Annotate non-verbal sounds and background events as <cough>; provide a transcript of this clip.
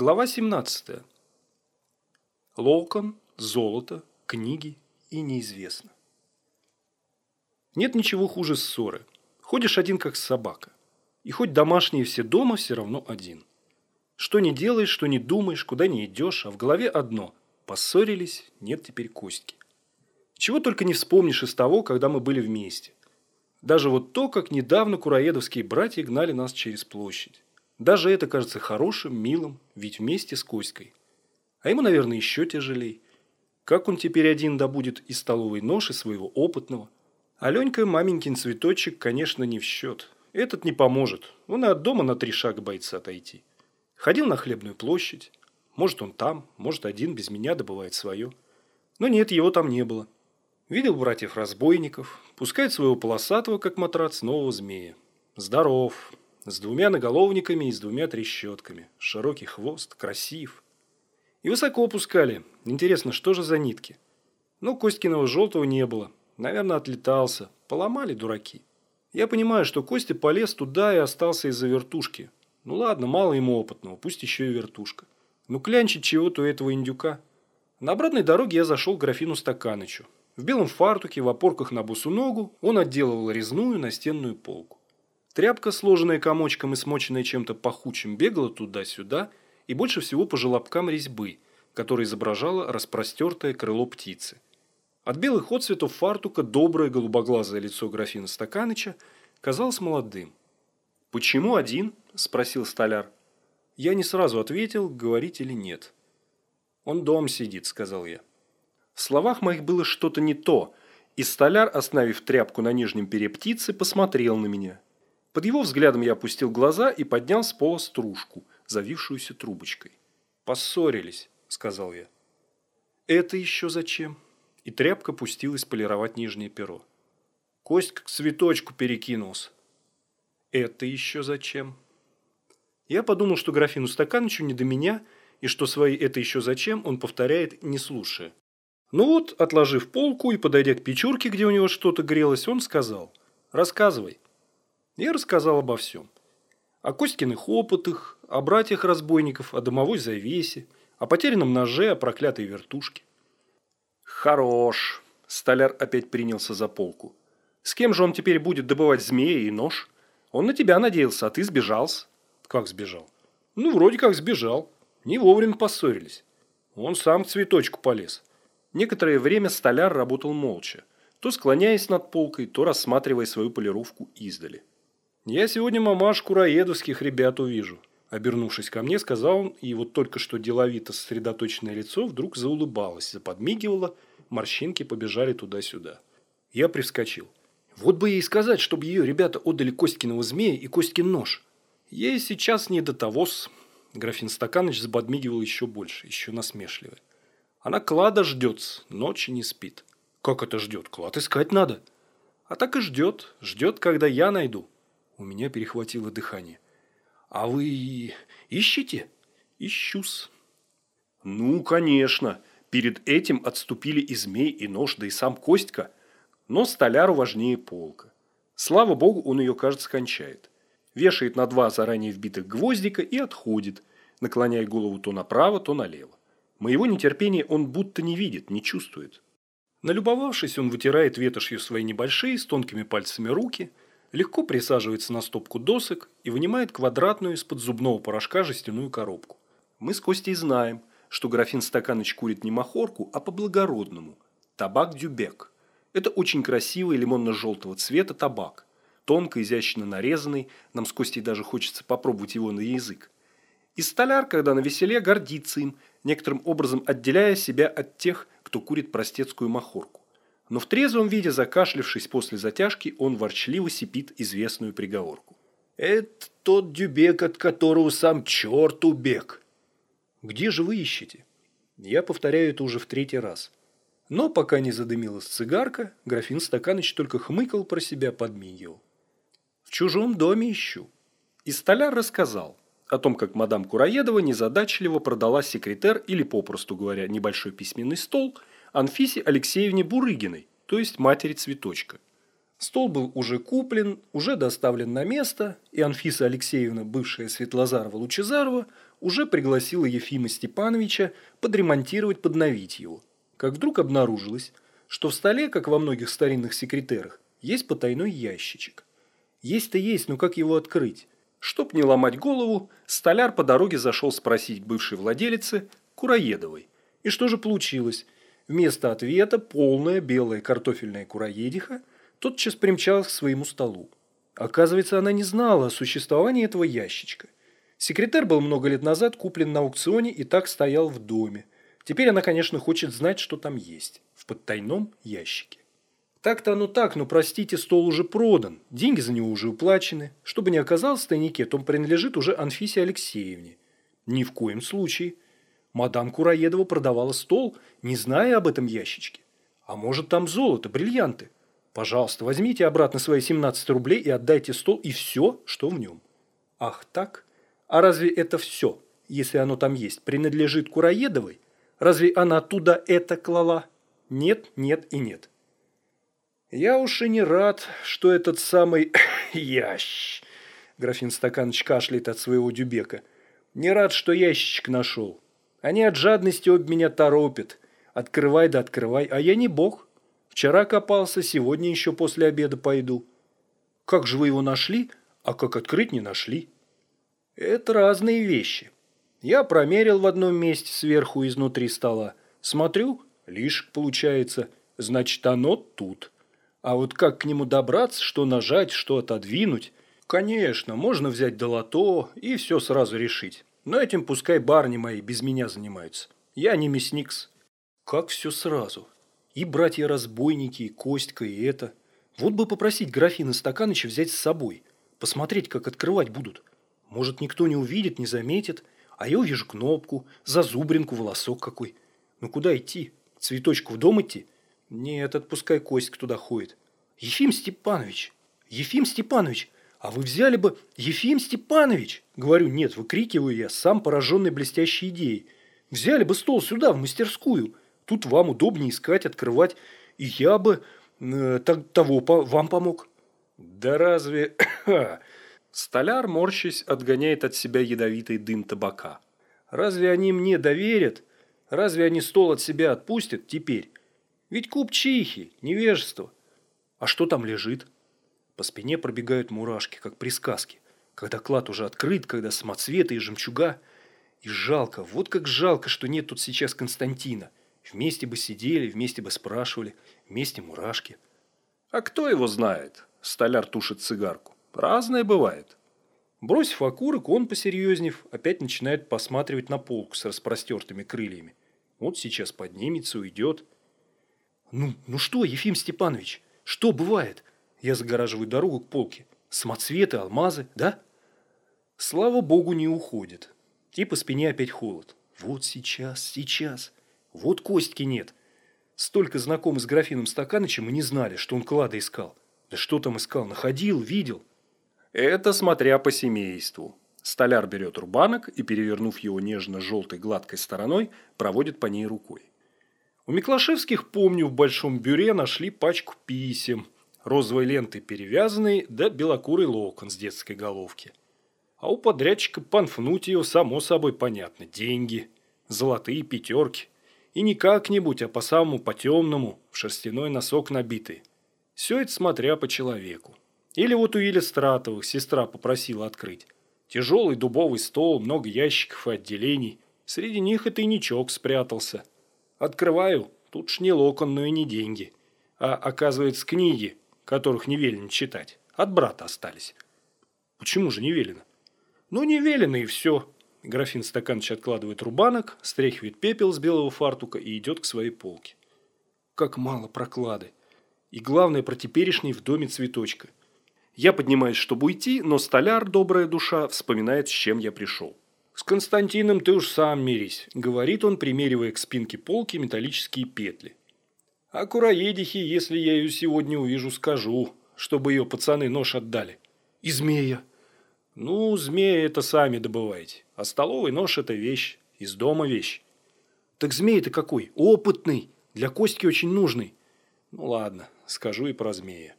Глава 17. Локон, золото, книги и неизвестно. Нет ничего хуже ссоры. Ходишь один как собака. И хоть домашние все дома, все равно один. Что не делаешь, что не думаешь, куда не идешь, а в голове одно. Поссорились, нет теперь Костьки. Чего только не вспомнишь из того, когда мы были вместе. Даже вот то, как недавно кураедовские братья гнали нас через площадь. Даже это кажется хорошим, милым, ведь вместе с Коськой. А ему, наверное, еще тяжелей. Как он теперь один добудет из столовой ноши своего опытного? Аленька маменькин цветочек, конечно, не в счет. Этот не поможет. Он и от дома на три шага боится отойти. Ходил на хлебную площадь. Может, он там, может, один без меня добывает свое. Но нет, его там не было. Видел братьев-разбойников. Пускает своего полосатого, как матрац, нового змея. Здоров, с двумя наголовниками и с двумя трещотками. Широкий хвост, красив. И высоко опускали. Интересно, что же за нитки? Но Костькиного желтого не было. Наверное, отлетался. Поломали дураки. Я понимаю, что Костя полез туда и остался из-за вертушки. Ну ладно, мало ему опытного, пусть еще и вертушка. Ну клянчить чего-то у этого индюка. На обратной дороге я зашел к графину Стаканычу. В белом фартуке, в опорках на босу ногу, он отделывал резную настенную полку. Тряпка, сложенная комочком и смоченная чем-то пахучим, бегала туда-сюда и больше всего по желобкам резьбы, которая изображала распростертое крыло птицы. От белых отцветов фартука доброе голубоглазое лицо графина Стаканыча казалось молодым. «Почему один?» – спросил столяр. Я не сразу ответил, говорить или нет. «Он дом сидит», – сказал я. В словах моих было что-то не то, и столяр, остановив тряпку на нижнем пере птицы, посмотрел на меня – под его взглядом я опустил глаза и поднял с пола стружку, завившуюся трубочкой. «Поссорились», – сказал я. «Это еще зачем?» И тряпка пустилась полировать нижнее перо. Кость к цветочку перекинулся. «Это еще зачем?» Я подумал, что графину Стаканычу не до меня, и что свои «это еще зачем» он повторяет, не слушая. Ну вот, отложив полку и подойдя к печурке, где у него что-то грелось, он сказал «Рассказывай». Я рассказал обо всем. О Костькиных опытах, о братьях разбойников, о домовой завесе, о потерянном ноже, о проклятой вертушке. «Хорош!» – столяр опять принялся за полку. «С кем же он теперь будет добывать змея и нож? Он на тебя надеялся, а ты сбежался». «Как сбежал?» «Ну, вроде как сбежал. Не вовремя поссорились. Он сам к цветочку полез». Некоторое время столяр работал молча, то склоняясь над полкой, то рассматривая свою полировку издали. «Я сегодня мамаш кураедовских ребят увижу», – обернувшись ко мне, сказал он, и вот только что деловито сосредоточенное лицо вдруг заулыбалось, заподмигивало, морщинки побежали туда-сюда. Я привскочил. Вот бы ей сказать, чтобы ее ребята отдали Костькиного змея и Костькин нож. Ей сейчас не до того-с. Графин Стаканыч заподмигивал еще больше, еще насмешливо. Она клада ждет, ночи не спит. Как это ждет? Клад искать надо. А так и ждет. Ждет, когда я найду. У меня перехватило дыхание. «А вы ищете?» «Ищусь». «Ну, конечно. Перед этим отступили и змей, и нож, да и сам Костька. Но столяру важнее полка. Слава богу, он ее, кажется, кончает. Вешает на два заранее вбитых гвоздика и отходит, наклоняя голову то направо, то налево. Моего нетерпения он будто не видит, не чувствует. Налюбовавшись, он вытирает ветошью свои небольшие с тонкими пальцами руки – легко присаживается на стопку досок и вынимает квадратную из-под зубного порошка жестяную коробку. Мы с Костей знаем, что графин Стаканыч курит не махорку, а по-благородному – табак дюбек. Это очень красивый лимонно-желтого цвета табак, тонко, изящно нарезанный, нам с Костей даже хочется попробовать его на язык. И столяр, когда на веселе, гордится им, некоторым образом отделяя себя от тех, кто курит простецкую махорку. Но в трезвом виде, закашлявшись после затяжки, он ворчливо сипит известную приговорку. «Это тот дюбек, от которого сам черт убег». «Где же вы ищете?» Я повторяю это уже в третий раз. Но пока не задымилась цигарка, графин Стаканыч только хмыкал про себя, подмигивал. «В чужом доме ищу». И столяр рассказал о том, как мадам Кураедова незадачливо продала секретер или, попросту говоря, небольшой письменный стол – Анфисе Алексеевне Бурыгиной, то есть матери Цветочка. Стол был уже куплен, уже доставлен на место, и Анфиса Алексеевна, бывшая Светлозарова-Лучезарова, уже пригласила Ефима Степановича подремонтировать, подновить его. Как вдруг обнаружилось, что в столе, как во многих старинных секретерах, есть потайной ящичек. Есть-то есть, но как его открыть? Чтоб не ломать голову, столяр по дороге зашел спросить бывшей владелицы Кураедовой. И что же получилось? Вместо ответа полная белая картофельная кураедиха тотчас примчалась к своему столу. Оказывается, она не знала о существовании этого ящичка. Секретарь был много лет назад куплен на аукционе и так стоял в доме. Теперь она, конечно, хочет знать, что там есть в подтайном ящике. Так-то оно так, но, простите, стол уже продан, деньги за него уже уплачены. Чтобы не оказалось в тайнике, то он принадлежит уже Анфисе Алексеевне. Ни в коем случае – Мадам Кураедова продавала стол, не зная об этом ящичке. А может там золото, бриллианты? Пожалуйста, возьмите обратно свои 17 рублей и отдайте стол и все, что в нем. Ах так? А разве это все, если оно там есть, принадлежит Кураедовой? Разве она оттуда это клала? Нет, нет и нет. Я уж и не рад, что этот самый <coughs> ящ... Графин Стаканыч кашляет от своего дюбека. Не рад, что ящичек нашел. Они от жадности об меня торопят. Открывай да открывай, а я не бог. Вчера копался, сегодня еще после обеда пойду. Как же вы его нашли, а как открыть не нашли? Это разные вещи. Я промерил в одном месте сверху изнутри стола. Смотрю, лишь получается, значит оно тут. А вот как к нему добраться, что нажать, что отодвинуть? Конечно, можно взять долото и все сразу решить. Но этим пускай барни мои без меня занимаются. Я не мясникс. Как все сразу. И братья-разбойники, и Костька, и это. Вот бы попросить графина Стаканыча взять с собой. Посмотреть, как открывать будут. Может, никто не увидит, не заметит. А я увижу кнопку, зазубринку, волосок какой. Ну куда идти? К цветочку в дом идти? Нет, отпускай Костька туда ходит. Ефим Степанович! Ефим Степанович! «А вы взяли бы Ефим Степанович?» Говорю, нет, выкрикиваю я, сам пораженный блестящей идеей. «Взяли бы стол сюда, в мастерскую. Тут вам удобнее искать, открывать. И я бы э, того по, вам помог». «Да разве...» <coughs> Столяр, морщись, отгоняет от себя ядовитый дым табака. «Разве они мне доверят? Разве они стол от себя отпустят теперь? Ведь купчихи, невежество. А что там лежит?» По спине пробегают мурашки, как при сказке. Когда клад уже открыт, когда самоцветы и жемчуга. И жалко, вот как жалко, что нет тут сейчас Константина. Вместе бы сидели, вместе бы спрашивали, вместе мурашки. А кто его знает? Столяр тушит цигарку. Разное бывает. Бросив окурок, он, посерьезнев, опять начинает посматривать на полку с распростертыми крыльями. Вот сейчас поднимется, уйдет. «Ну, ну что, Ефим Степанович, что бывает? Я загораживаю дорогу к полке. Самоцветы, алмазы, да? Слава богу, не уходит. И по спине опять холод. Вот сейчас, сейчас. Вот Костьки нет. Столько знакомых с графином Стаканычем мы не знали, что он клада искал. Да что там искал? Находил, видел. Это смотря по семейству. Столяр берет рубанок и, перевернув его нежно-желтой гладкой стороной, проводит по ней рукой. У Миклашевских, помню, в большом бюре нашли пачку писем – розовой лентой перевязанный, да белокурый локон с детской головки. А у подрядчика Панфнутиева, само собой понятно, деньги, золотые пятерки. И не как-нибудь, а по самому потемному, в шерстяной носок набитый. Все это смотря по человеку. Или вот у Елистратовых сестра попросила открыть. Тяжелый дубовый стол, много ящиков и отделений. Среди них и тайничок спрятался. Открываю, тут ж не локон, но и не деньги. А оказывается книги, которых не велено читать. От брата остались. Почему же не велено? Ну, не велено и все. Графин Стаканович откладывает рубанок, стряхивает пепел с белого фартука и идет к своей полке. Как мало проклады. И главное, про теперешний в доме цветочка. Я поднимаюсь, чтобы уйти, но столяр, добрая душа, вспоминает, с чем я пришел. «С Константином ты уж сам мирись», – говорит он, примеривая к спинке полки металлические петли. А кураедихе, если я ее сегодня увижу, скажу, чтобы ее пацаны нож отдали. И змея. Ну, змея это сами добывайте. А столовый нож это вещь. Из дома вещь. Так змей-то какой? Опытный. Для Костьки очень нужный. Ну ладно, скажу и про змея.